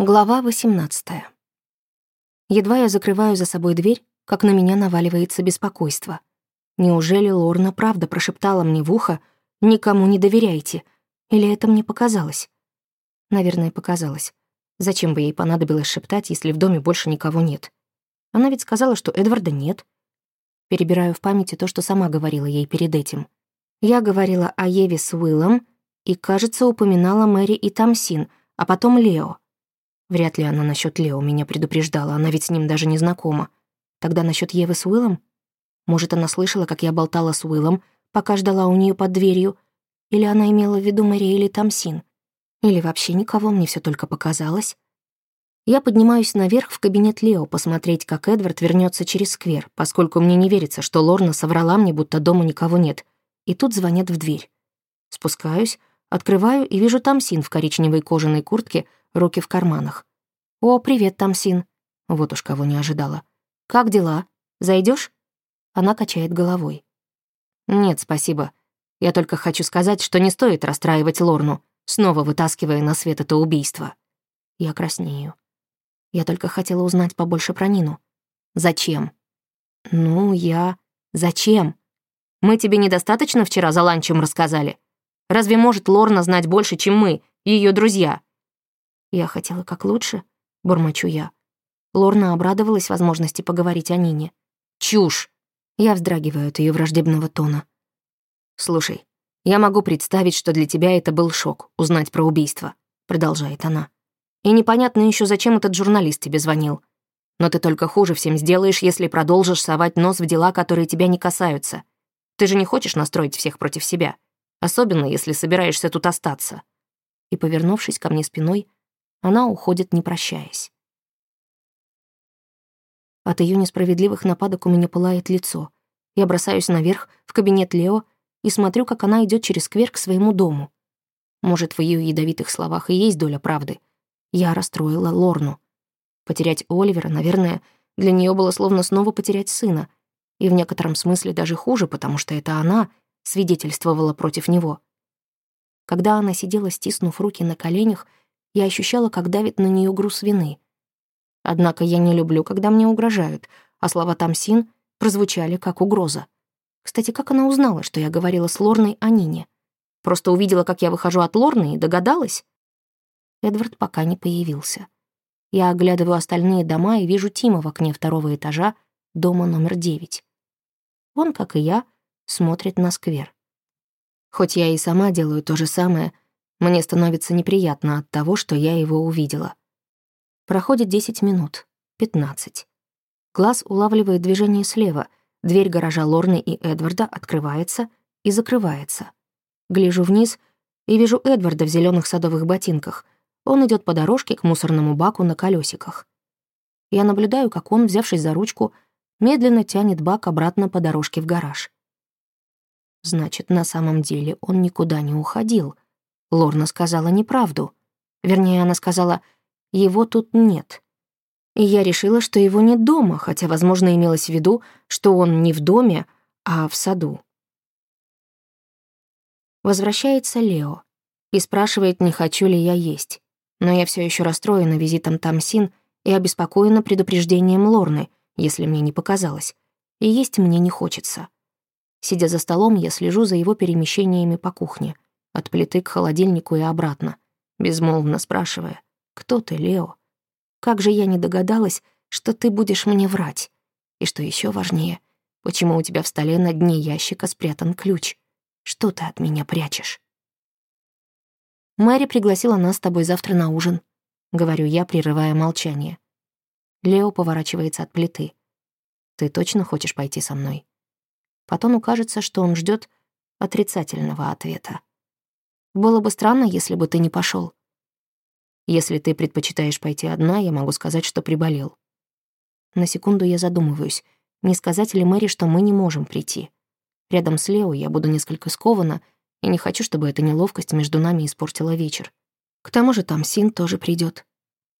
Глава 18. Едва я закрываю за собой дверь, как на меня наваливается беспокойство. Неужели Лорна правда прошептала мне в ухо «Никому не доверяйте»? Или это мне показалось? Наверное, показалось. Зачем бы ей понадобилось шептать, если в доме больше никого нет? Она ведь сказала, что Эдварда нет. Перебираю в памяти то, что сама говорила ей перед этим. Я говорила о Еве с Уиллом и, кажется, упоминала Мэри и Тамсин, а потом Лео. Вряд ли она насчет Лео меня предупреждала, она ведь с ним даже не знакома. Тогда насчет Евы с Уиллом? Может, она слышала, как я болтала с Уиллом, пока ждала у нее под дверью? Или она имела в виду Мэри или Тамсин? Или вообще никого, мне все только показалось? Я поднимаюсь наверх в кабинет Лео посмотреть, как Эдвард вернется через сквер, поскольку мне не верится, что Лорна соврала мне, будто дома никого нет. И тут звонят в дверь. Спускаюсь, открываю и вижу Тамсин в коричневой кожаной куртке — руки в карманах. «О, привет, Тамсин!» Вот уж кого не ожидала. «Как дела? Зайдешь? Она качает головой. «Нет, спасибо. Я только хочу сказать, что не стоит расстраивать Лорну, снова вытаскивая на свет это убийство». Я краснею. Я только хотела узнать побольше про Нину. «Зачем?» «Ну, я... Зачем? Мы тебе недостаточно вчера за ланчем рассказали? Разве может Лорна знать больше, чем мы, ее друзья?» Я хотела как лучше, бормочу я. Лорна обрадовалась возможности поговорить о Нине. Чушь! Я вздрагиваю от ее враждебного тона. Слушай, я могу представить, что для тебя это был шок, узнать про убийство, продолжает она. И непонятно еще, зачем этот журналист тебе звонил. Но ты только хуже всем сделаешь, если продолжишь совать нос в дела, которые тебя не касаются. Ты же не хочешь настроить всех против себя, особенно если собираешься тут остаться. И, повернувшись ко мне спиной, она уходит, не прощаясь. От ее несправедливых нападок у меня пылает лицо. Я бросаюсь наверх, в кабинет Лео, и смотрю, как она идет через сквер к своему дому. Может, в ее ядовитых словах и есть доля правды. Я расстроила Лорну. Потерять Оливера, наверное, для нее было словно снова потерять сына. И в некотором смысле даже хуже, потому что это она свидетельствовала против него. Когда она сидела, стиснув руки на коленях, я ощущала, как давит на нее груз вины. Однако я не люблю, когда мне угрожают, а слова Тамсин прозвучали как угроза. Кстати, как она узнала, что я говорила с Лорной о Нине? Просто увидела, как я выхожу от Лорны и догадалась? Эдвард пока не появился. Я оглядываю остальные дома и вижу Тима в окне второго этажа дома номер девять. Он, как и я, смотрит на сквер. Хоть я и сама делаю то же самое — мне становится неприятно от того, что я его увидела. Проходит 10 минут, 15. Глаз улавливает движение слева, дверь гаража Лорны и Эдварда открывается и закрывается. Гляжу вниз и вижу Эдварда в зеленых садовых ботинках. Он идет по дорожке к мусорному баку на колесиках. Я наблюдаю, как он, взявшись за ручку, медленно тянет бак обратно по дорожке в гараж. Значит, на самом деле он никуда не уходил — Лорна сказала неправду. Вернее, она сказала, его тут нет. И я решила, что его нет дома, хотя, возможно, имелось в виду, что он не в доме, а в саду. Возвращается Лео и спрашивает, не хочу ли я есть. Но я все еще расстроена визитом Тамсин и обеспокоена предупреждением Лорны, если мне не показалось. И есть мне не хочется. Сидя за столом, я слежу за его перемещениями по кухне — от плиты к холодильнику и обратно, безмолвно спрашивая, «Кто ты, Лео? Как же я не догадалась, что ты будешь мне врать? И что еще важнее, почему у тебя в столе на дне ящика спрятан ключ? Что ты от меня прячешь?» «Мэри пригласила нас с тобой завтра на ужин», — говорю я, прерывая молчание. Лео поворачивается от плиты. «Ты точно хочешь пойти со мной?» По тону кажется, что он ждет отрицательного ответа. Было бы странно, если бы ты не пошел. Если ты предпочитаешь пойти одна, я могу сказать, что приболел. На секунду я задумываюсь, не сказать ли Мэри, что мы не можем прийти. Рядом с Лео я буду несколько скована, и не хочу, чтобы эта неловкость между нами испортила вечер. К тому же там Син тоже придет.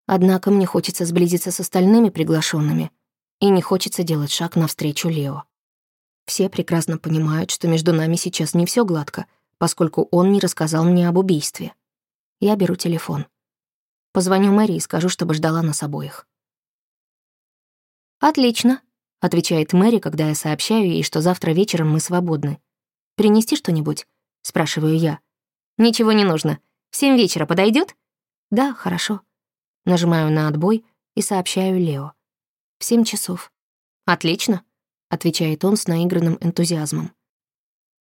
Однако мне хочется сблизиться с остальными приглашенными, и не хочется делать шаг навстречу Лео. Все прекрасно понимают, что между нами сейчас не все гладко — поскольку он не рассказал мне об убийстве. Я беру телефон. Позвоню Мэри и скажу, чтобы ждала нас обоих. «Отлично», — отвечает Мэри, когда я сообщаю ей, что завтра вечером мы свободны. «Принести что-нибудь?» — спрашиваю я. «Ничего не нужно. В семь вечера подойдет? «Да, хорошо». Нажимаю на отбой и сообщаю Лео. «В семь часов». «Отлично», — отвечает он с наигранным энтузиазмом.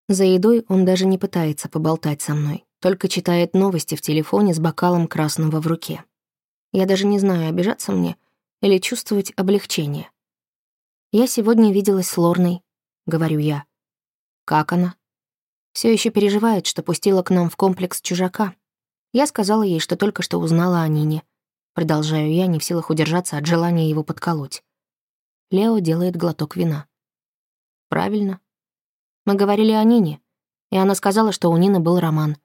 За едой он даже не пытается поболтать со мной, только читает новости в телефоне с бокалом красного в руке. Я даже не знаю, обижаться мне или чувствовать облегчение. «Я сегодня виделась с Лорной», — говорю я. «Как она?» Все еще переживает, что пустила к нам в комплекс чужака. Я сказала ей, что только что узнала о Нине. Продолжаю я, не в силах удержаться от желания его подколоть. Лео делает глоток вина. «Правильно. Мы говорили о Нине, и она сказала, что у Нины был роман.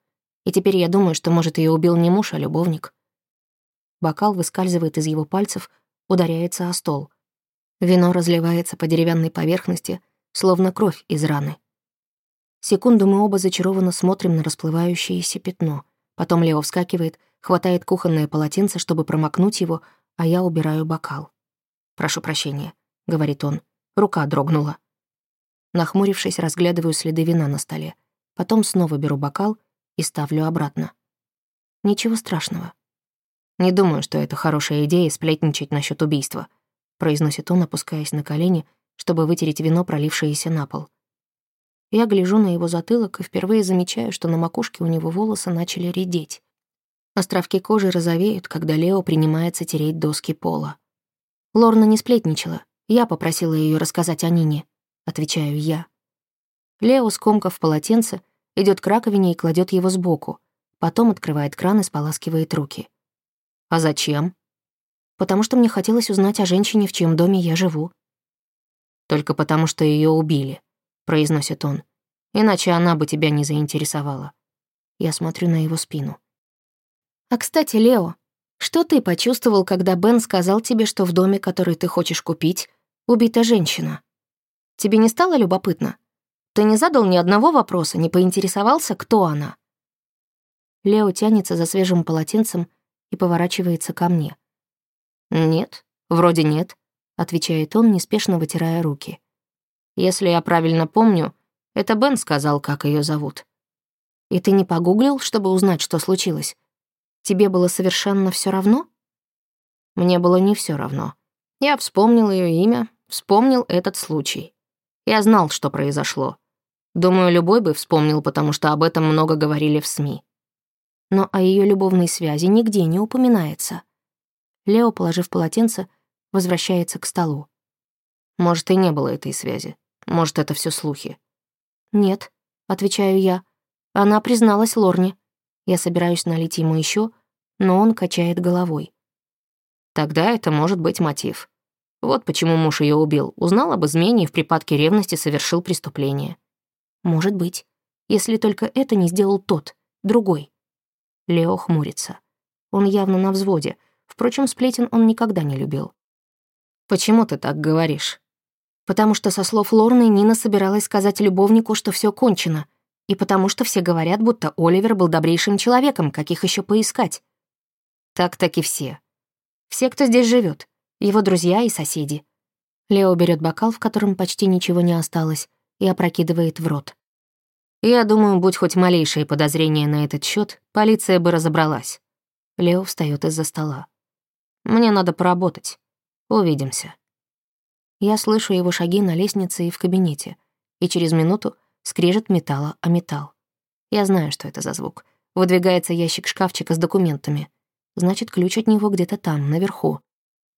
И теперь я думаю, что, может, ее убил не муж, а любовник. Бокал выскальзывает из его пальцев, ударяется о стол. Вино разливается по деревянной поверхности, словно кровь из раны. Секунду мы оба зачарованно смотрим на расплывающееся пятно. Потом Лео вскакивает, хватает кухонное полотенце, чтобы промокнуть его, а я убираю бокал. «Прошу прощения», — говорит он. Рука дрогнула. Нахмурившись, разглядываю следы вина на столе. Потом снова беру бокал и ставлю обратно. Ничего страшного. «Не думаю, что это хорошая идея сплетничать насчет убийства», произносит он, опускаясь на колени, чтобы вытереть вино, пролившееся на пол. Я гляжу на его затылок и впервые замечаю, что на макушке у него волосы начали редеть. Островки кожи розовеют, когда Лео принимается тереть доски пола. Лорна не сплетничала. Я попросила ее рассказать о Нине. — отвечаю я. Лео, скомкав полотенце, идет к раковине и кладет его сбоку, потом открывает кран и споласкивает руки. «А зачем?» «Потому что мне хотелось узнать о женщине, в чьем доме я живу». «Только потому, что ее убили», — произносит он. «Иначе она бы тебя не заинтересовала». Я смотрю на его спину. «А, кстати, Лео, что ты почувствовал, когда Бен сказал тебе, что в доме, который ты хочешь купить, убита женщина?» Тебе не стало любопытно? Ты не задал ни одного вопроса, не поинтересовался, кто она?» Лео тянется за свежим полотенцем и поворачивается ко мне. «Нет, вроде нет», — отвечает он, неспешно вытирая руки. «Если я правильно помню, это Бен сказал, как ее зовут. И ты не погуглил, чтобы узнать, что случилось? Тебе было совершенно все равно?» Мне было не все равно. Я вспомнил ее имя, вспомнил этот случай. Я знал, что произошло. Думаю, любой бы вспомнил, потому что об этом много говорили в СМИ. Но о ее любовной связи нигде не упоминается. Лео, положив полотенце, возвращается к столу. Может, и не было этой связи. Может, это все слухи. «Нет», — отвечаю я. Она призналась Лорне. Я собираюсь налить ему еще, но он качает головой. Тогда это может быть мотив. Вот почему муж ее убил. Узнал об измене и в припадке ревности совершил преступление. Может быть. Если только это не сделал тот, другой. Лео хмурится. Он явно на взводе. Впрочем, сплетен он никогда не любил. «Почему ты так говоришь?» «Потому что, со слов Лорны, Нина собиралась сказать любовнику, что все кончено, и потому что все говорят, будто Оливер был добрейшим человеком, каких еще поискать». «Так-таки все. Все, кто здесь живет его друзья и соседи. Лео берет бокал, в котором почти ничего не осталось, и опрокидывает в рот. Я думаю, будь хоть малейшее подозрение на этот счет, полиция бы разобралась. Лео встает из-за стола. Мне надо поработать. Увидимся. Я слышу его шаги на лестнице и в кабинете, и через минуту скрежет металла о металл. Я знаю, что это за звук. Выдвигается ящик шкафчика с документами. Значит, ключ от него где-то там, наверху.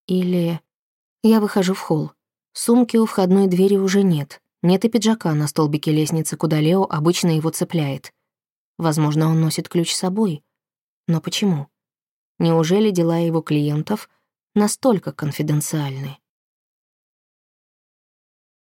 Или... Я выхожу в холл. Сумки у входной двери уже нет. Нет и пиджака на столбике лестницы, куда Лео обычно его цепляет. Возможно, он носит ключ с собой. Но почему? Неужели дела его клиентов настолько конфиденциальны?